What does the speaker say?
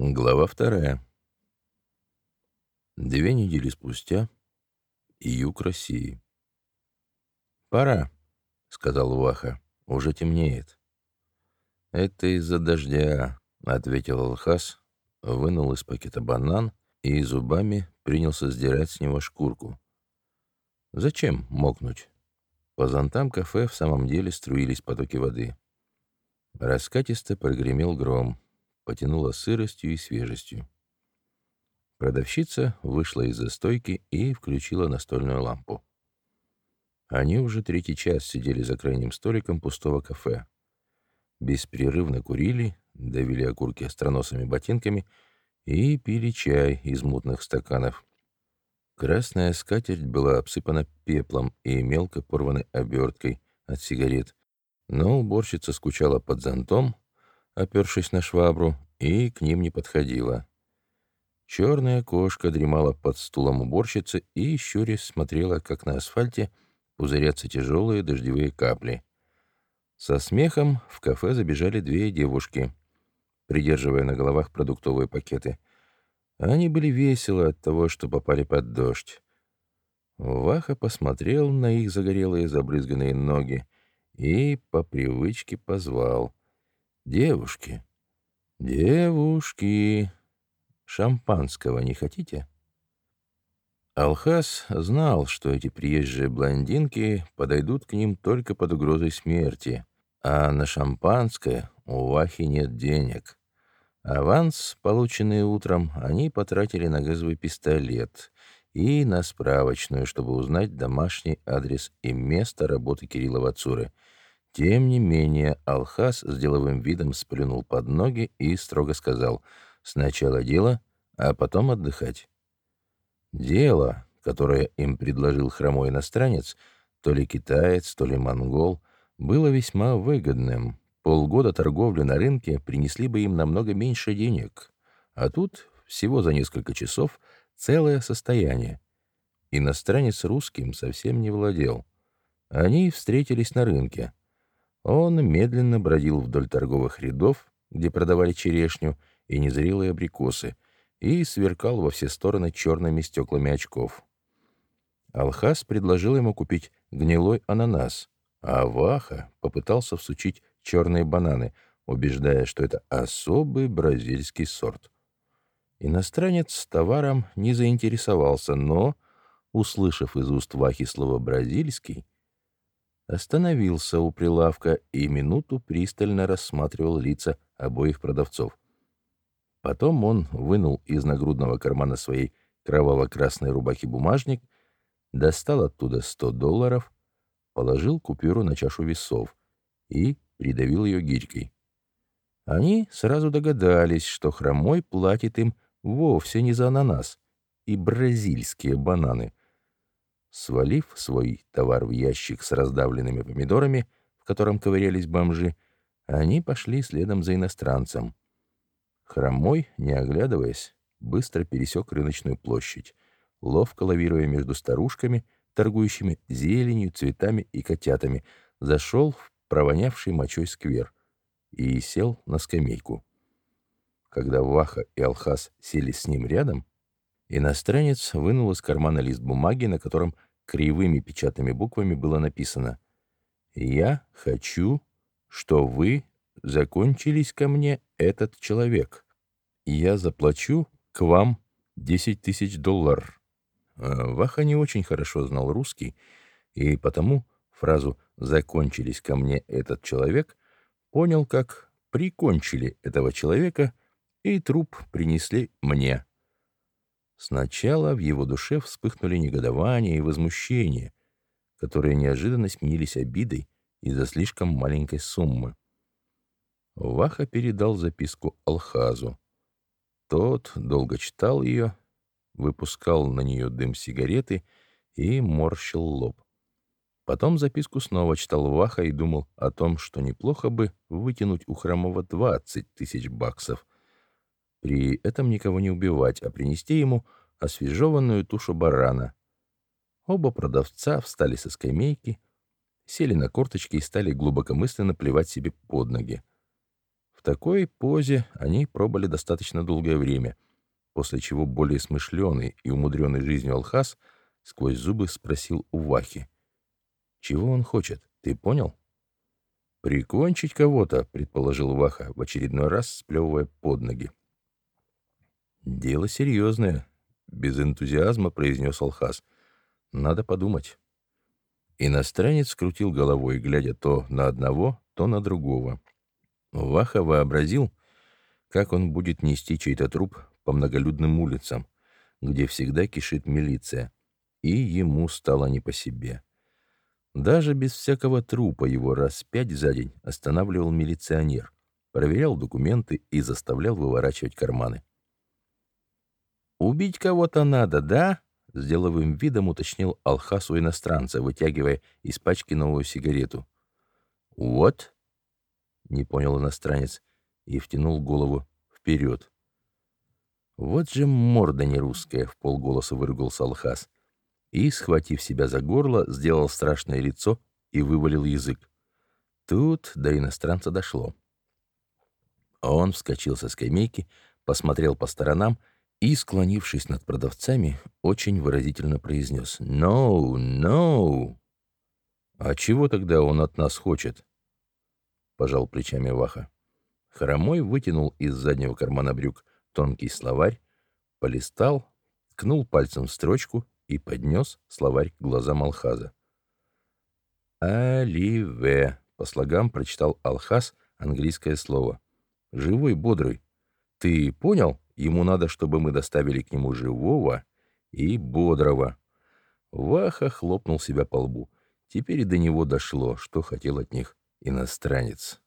Глава вторая. Две недели спустя. Юг России. «Пора», — сказал Ваха. «Уже темнеет». «Это из-за дождя», — ответил Алхас, вынул из пакета банан и зубами принялся сдирать с него шкурку. «Зачем мокнуть?» По зонтам кафе в самом деле струились потоки воды. Раскатисто прогремел гром потянуло сыростью и свежестью. Продавщица вышла из-за стойки и включила настольную лампу. Они уже третий час сидели за крайним столиком пустого кафе. Беспрерывно курили, давили окурки остроносыми ботинками и пили чай из мутных стаканов. Красная скатерть была обсыпана пеплом и мелко порванной оберткой от сигарет, но уборщица скучала под зонтом, опершись на швабру, и к ним не подходила. Черная кошка дремала под стулом уборщицы и, щурясь, смотрела, как на асфальте пузырятся тяжелые дождевые капли. Со смехом в кафе забежали две девушки, придерживая на головах продуктовые пакеты. Они были веселы от того, что попали под дождь. Ваха посмотрел на их загорелые забрызганные ноги и по привычке позвал — «Девушки, девушки, шампанского не хотите?» Алхас знал, что эти приезжие блондинки подойдут к ним только под угрозой смерти, а на шампанское у Вахи нет денег. Аванс, полученный утром, они потратили на газовый пистолет и на справочную, чтобы узнать домашний адрес и место работы Кирилла Вацуры — тем не менее, Алхас с деловым видом сплюнул под ноги и строго сказал «Сначала дело, а потом отдыхать». Дело, которое им предложил хромой иностранец, то ли китаец, то ли монгол, было весьма выгодным. Полгода торговли на рынке принесли бы им намного меньше денег. А тут всего за несколько часов целое состояние. Иностранец русским совсем не владел. Они встретились на рынке — он медленно бродил вдоль торговых рядов, где продавали черешню и незрелые абрикосы, и сверкал во все стороны черными стеклами очков. Алхас предложил ему купить гнилой ананас, а Ваха попытался всучить черные бананы, убеждая, что это особый бразильский сорт. Иностранец товаром не заинтересовался, но, услышав из уст Вахи слово «бразильский», остановился у прилавка и минуту пристально рассматривал лица обоих продавцов. Потом он вынул из нагрудного кармана своей кроваво-красной рубахи бумажник, достал оттуда 100 долларов, положил купюру на чашу весов и придавил ее гирькой. Они сразу догадались, что хромой платит им вовсе не за ананас и бразильские бананы — Свалив свой товар в ящик с раздавленными помидорами, в котором ковырялись бомжи, они пошли следом за иностранцем. Хромой, не оглядываясь, быстро пересек рыночную площадь, ловко лавируя между старушками, торгующими зеленью, цветами и котятами, зашел в провонявший мочой сквер и сел на скамейку. Когда Ваха и Алхас сели с ним рядом, Иностранец вынул из кармана лист бумаги, на котором кривыми печатными буквами было написано «Я хочу, что вы закончились ко мне этот человек. Я заплачу к вам 10 тысяч долларов». А Ваха не очень хорошо знал русский, и потому фразу «закончились ко мне этот человек» понял как «прикончили этого человека» и труп принесли мне. Сначала в его душе вспыхнули негодование и возмущение, которые неожиданно сменились обидой из-за слишком маленькой суммы. Ваха передал записку Алхазу. Тот долго читал ее, выпускал на нее дым сигареты и морщил лоб. Потом записку снова читал Ваха и думал о том, что неплохо бы вытянуть у Хромова 20 тысяч баксов — при этом никого не убивать, а принести ему освежеванную тушу барана. Оба продавца встали со скамейки, сели на корточки и стали глубокомысленно плевать себе под ноги. В такой позе они пробыли достаточно долгое время, после чего более смышленый и умудренный жизнью Алхас сквозь зубы спросил у Вахи. «Чего он хочет? Ты понял?» «Прикончить кого-то», — предположил Ваха, в очередной раз сплевывая под ноги. «Дело серьезное», — без энтузиазма произнес Алхас. «Надо подумать». Иностранец крутил головой, глядя то на одного, то на другого. Ваха вообразил, как он будет нести чей-то труп по многолюдным улицам, где всегда кишит милиция, и ему стало не по себе. Даже без всякого трупа его раз пять за день останавливал милиционер, проверял документы и заставлял выворачивать карманы. «Убить кого-то надо, да?» — с деловым видом уточнил Алхас у иностранца, вытягивая из пачки новую сигарету. «Вот?» — не понял иностранец и втянул голову вперед. «Вот же морда нерусская!» — в полголоса выругался Алхас. И, схватив себя за горло, сделал страшное лицо и вывалил язык. Тут до иностранца дошло. Он вскочил со скамейки, посмотрел по сторонам и, склонившись над продавцами, очень выразительно произнес «No, no!» «А чего тогда он от нас хочет?» — пожал плечами Ваха. Хромой вытянул из заднего кармана брюк тонкий словарь, полистал, ткнул пальцем в строчку и поднес словарь к глазам Алхаза. «Аливе», — по слогам прочитал Алхаз английское слово. «Живой, бодрый. Ты понял?» Ему надо, чтобы мы доставили к нему живого и бодрого. Ваха хлопнул себя по лбу. Теперь до него дошло, что хотел от них иностранец.